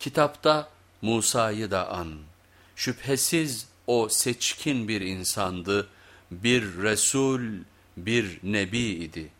Kitapta Musa'yı da an. Şüphesiz o seçkin bir insandı, bir Resul, bir Nebi idi.''